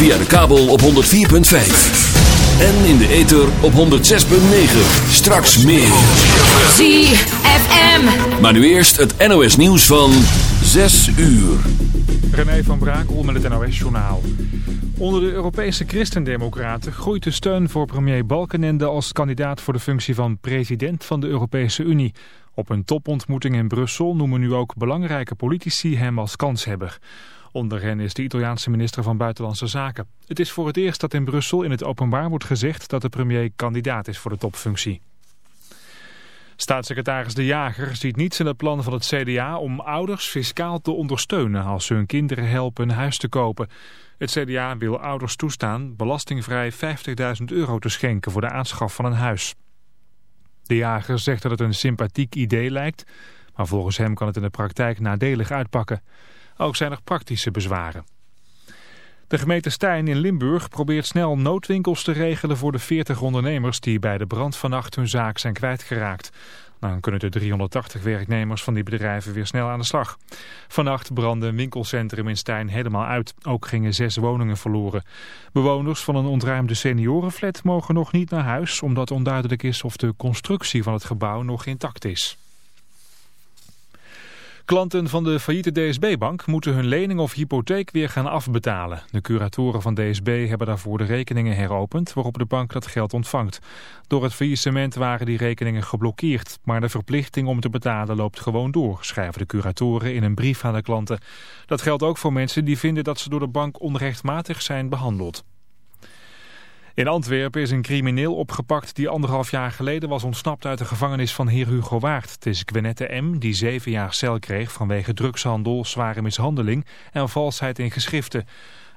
Via de kabel op 104.5. En in de ether op 106.9. Straks meer. ZFM. Maar nu eerst het NOS nieuws van 6 uur. René van Brakel met het NOS-journaal. Onder de Europese christendemocraten groeit de steun voor premier Balkenende als kandidaat voor de functie van president van de Europese Unie. Op een topontmoeting in Brussel noemen nu ook belangrijke politici hem als kanshebber. Onder hen is de Italiaanse minister van Buitenlandse Zaken. Het is voor het eerst dat in Brussel in het openbaar wordt gezegd dat de premier kandidaat is voor de topfunctie. Staatssecretaris De Jager ziet niets in het plan van het CDA om ouders fiscaal te ondersteunen als ze hun kinderen helpen een huis te kopen. Het CDA wil ouders toestaan belastingvrij 50.000 euro te schenken voor de aanschaf van een huis. De Jager zegt dat het een sympathiek idee lijkt, maar volgens hem kan het in de praktijk nadelig uitpakken. Ook zijn er praktische bezwaren. De gemeente Stijn in Limburg probeert snel noodwinkels te regelen voor de 40 ondernemers die bij de brand vannacht hun zaak zijn kwijtgeraakt. Dan kunnen de 380 werknemers van die bedrijven weer snel aan de slag. Vannacht brandde een winkelcentrum in Stijn helemaal uit. Ook gingen zes woningen verloren. Bewoners van een ontruimde seniorenflat mogen nog niet naar huis... omdat onduidelijk is of de constructie van het gebouw nog intact is. Klanten van de failliete DSB-bank moeten hun lening of hypotheek weer gaan afbetalen. De curatoren van DSB hebben daarvoor de rekeningen heropend waarop de bank dat geld ontvangt. Door het faillissement waren die rekeningen geblokkeerd, maar de verplichting om te betalen loopt gewoon door, schrijven de curatoren in een brief aan de klanten. Dat geldt ook voor mensen die vinden dat ze door de bank onrechtmatig zijn behandeld. In Antwerpen is een crimineel opgepakt die anderhalf jaar geleden was ontsnapt uit de gevangenis van Heer Hugo Waard. Het is Gwenette M. die zeven jaar cel kreeg vanwege drugshandel, zware mishandeling en valsheid in geschriften.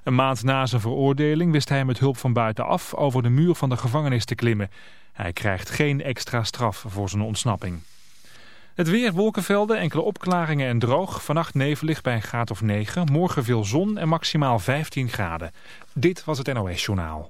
Een maand na zijn veroordeling wist hij met hulp van buitenaf over de muur van de gevangenis te klimmen. Hij krijgt geen extra straf voor zijn ontsnapping. Het weer, wolkenvelden, enkele opklaringen en droog. Vannacht nevelig bij een graad of 9. Morgen veel zon en maximaal 15 graden. Dit was het NOS Journaal.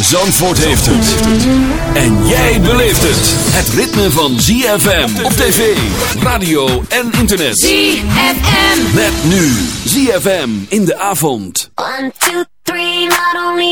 Zandvoort heeft het. En jij beleeft het. Het ritme van ZFM op tv, radio en internet. ZFM. Met nu ZFM in de avond. One, two, three, not only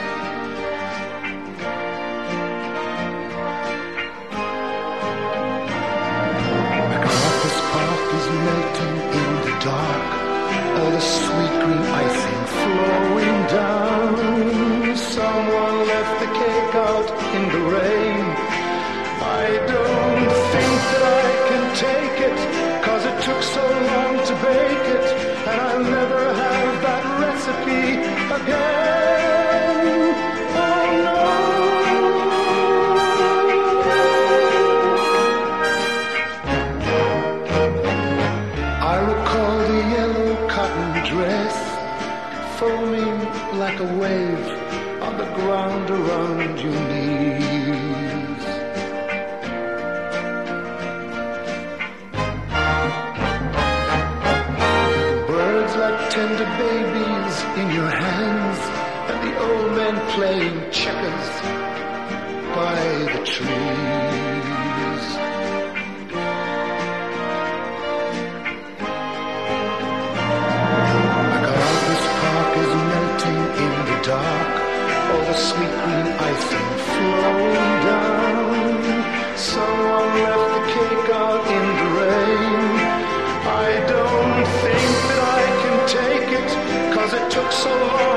around your knees. Birds like tender babies in your hands, and the old man playing checkers by the tree. took so long.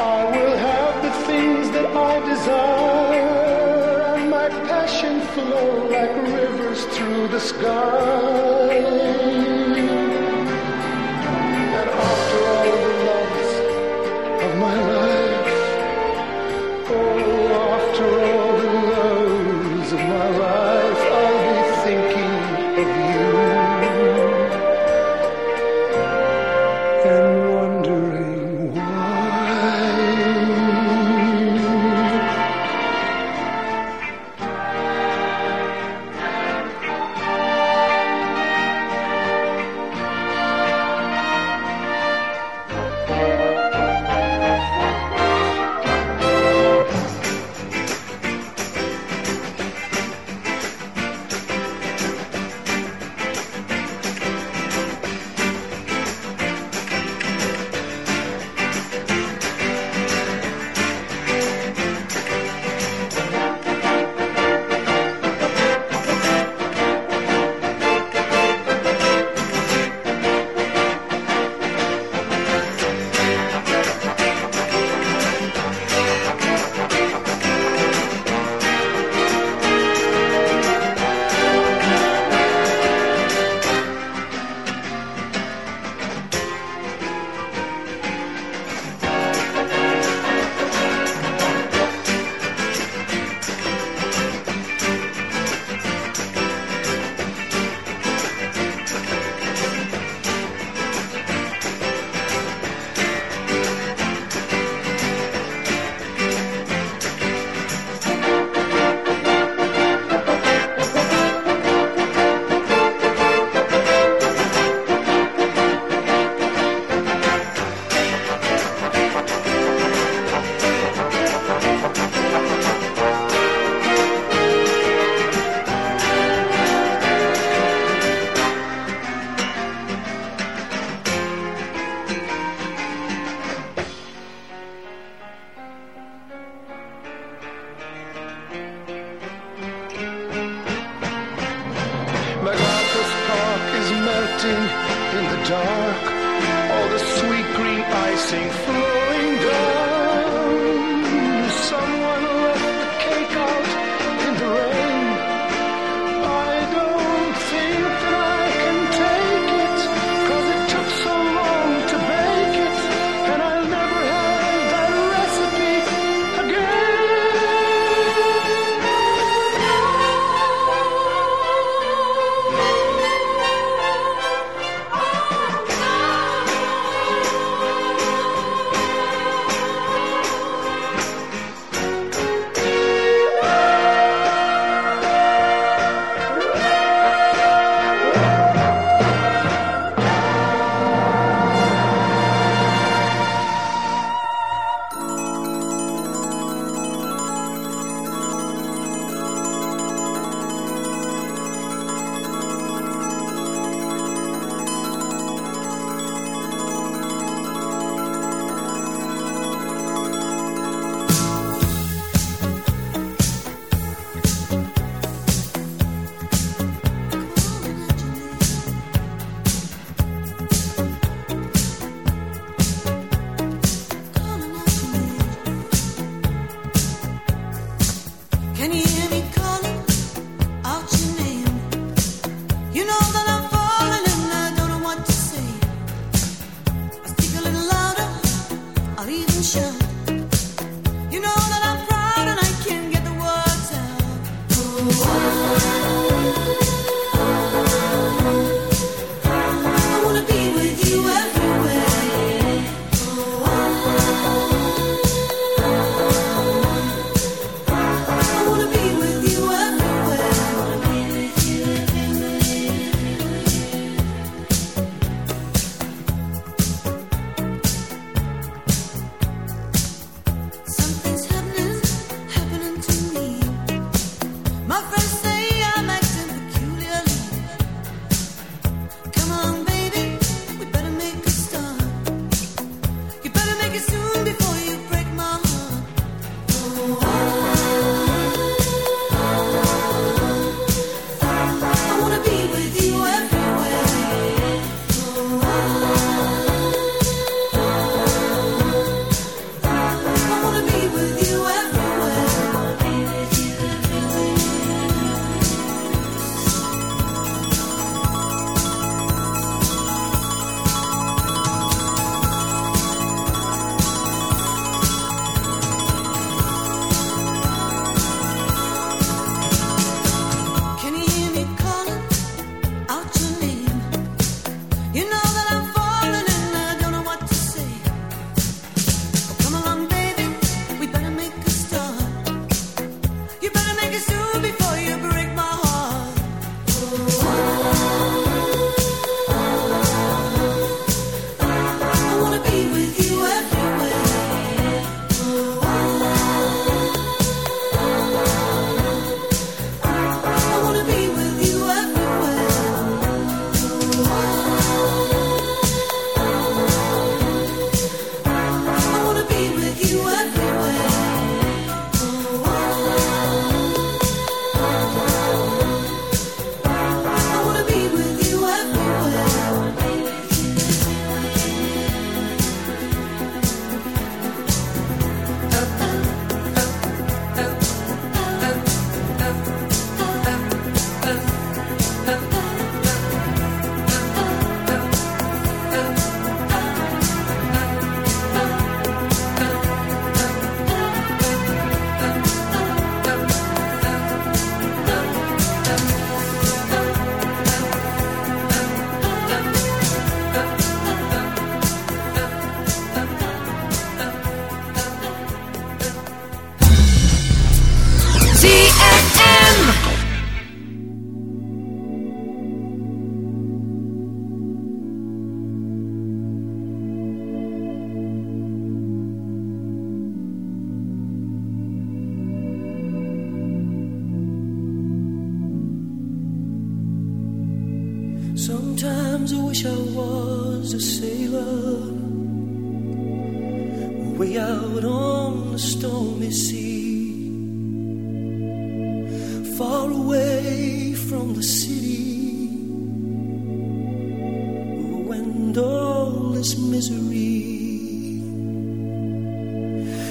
I will have the things that I desire, and my passion flow like rivers through the sky. And after all the loves of my life, oh, after all the loves of my life.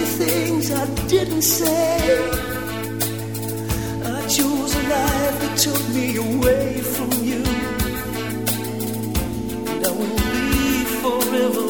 the things I didn't say. I chose a life that took me away from you. And I will be forever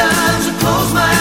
Sometimes I close my eyes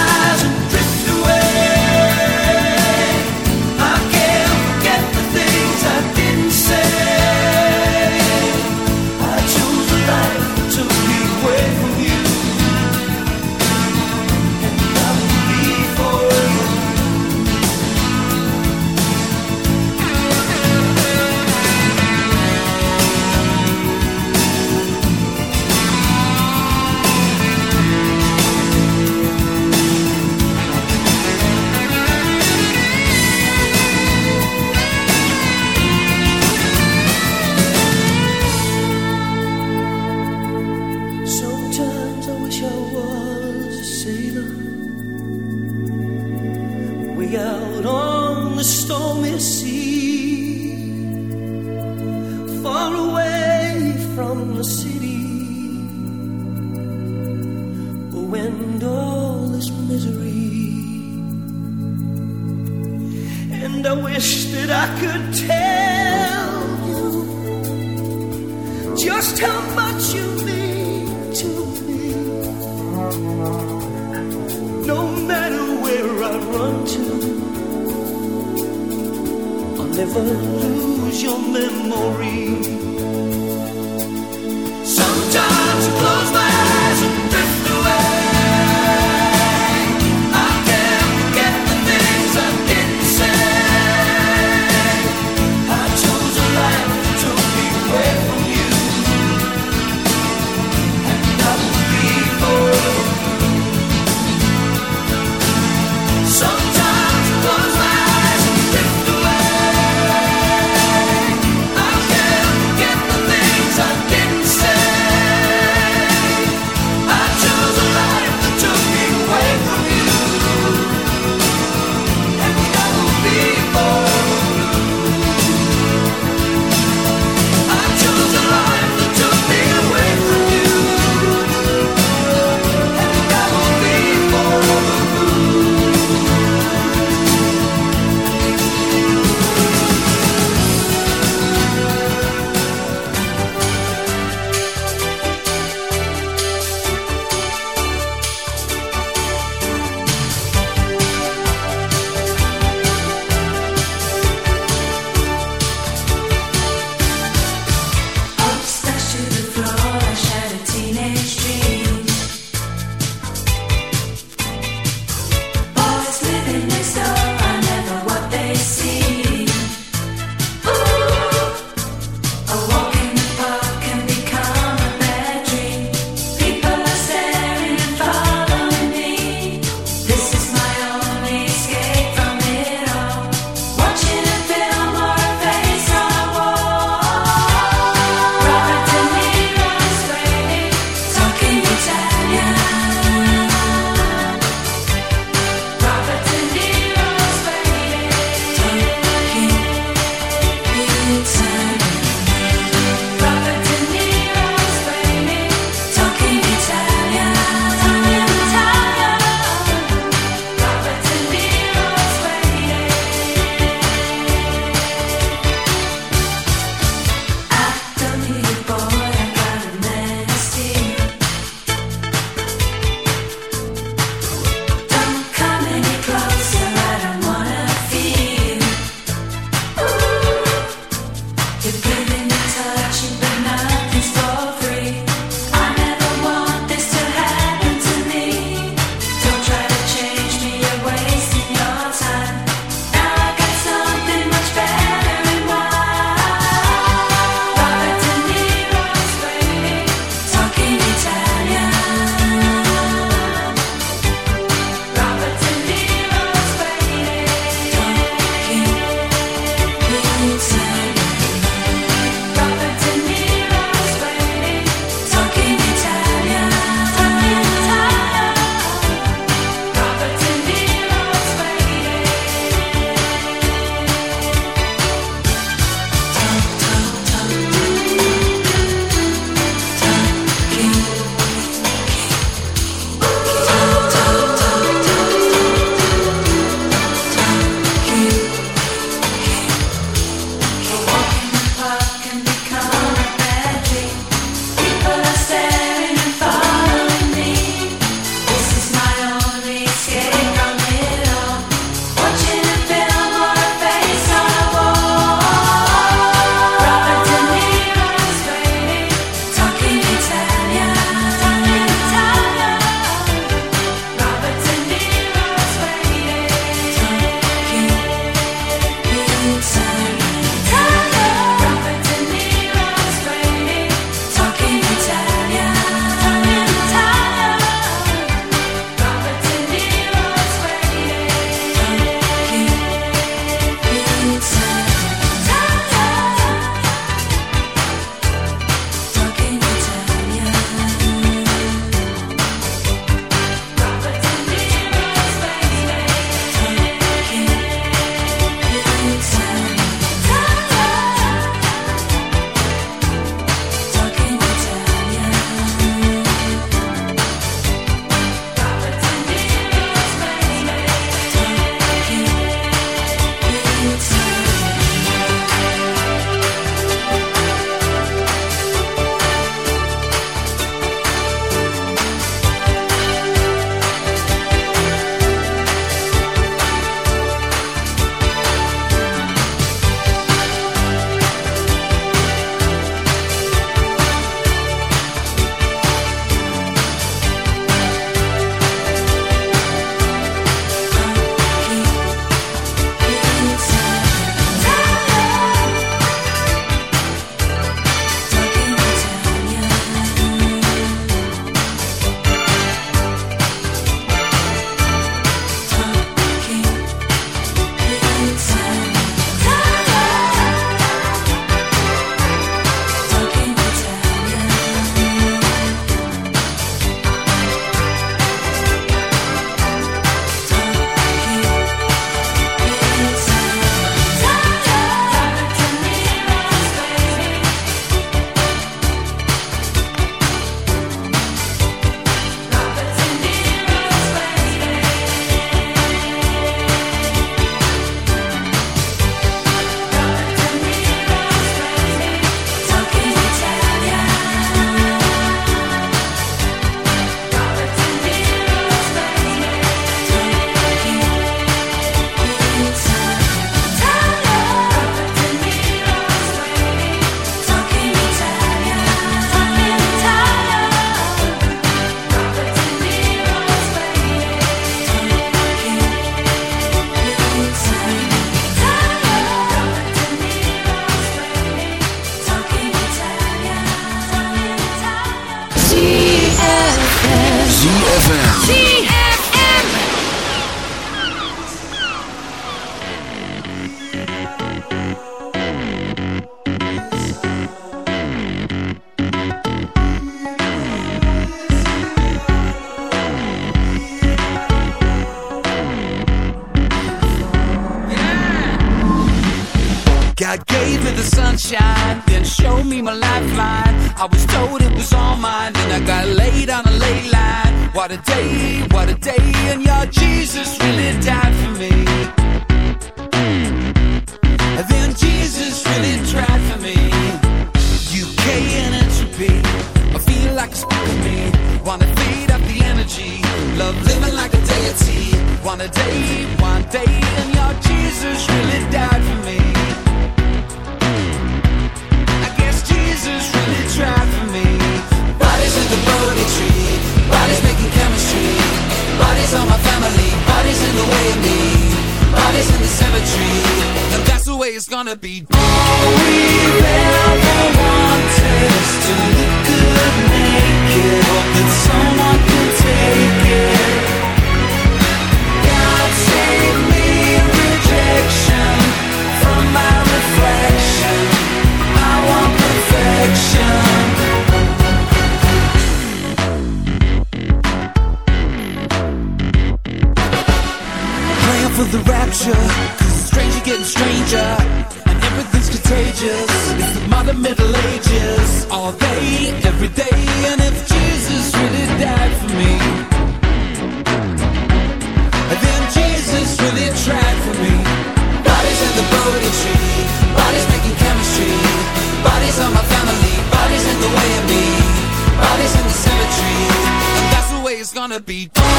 be.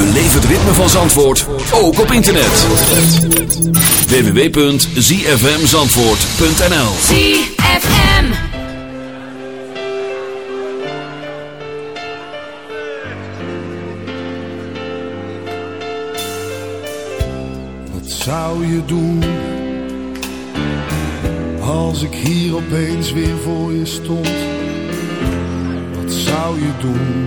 Beleef het ritme van Zandvoort ook op internet. www.zfmzandvoort.nl Wat zou je doen Als ik hier opeens weer voor je stond? Wat zou je doen?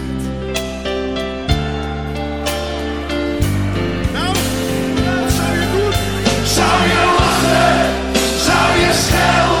show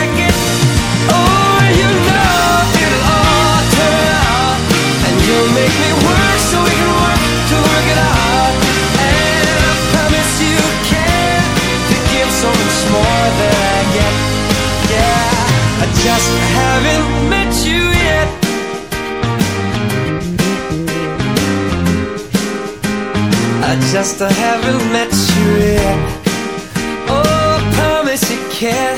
You'll make me work so we can work to work it out. And I promise you, kid, to give so much more than I get. Yeah, I just haven't met you yet. I just haven't met you yet. Oh, promise you can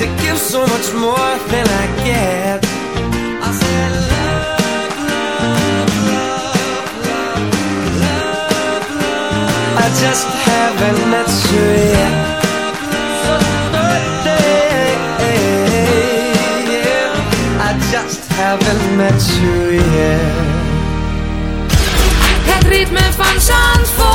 to give so much more than I get. Just haven't met you yet. I just haven't met you yet. Het ritme van Zandvoort.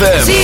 ZFM.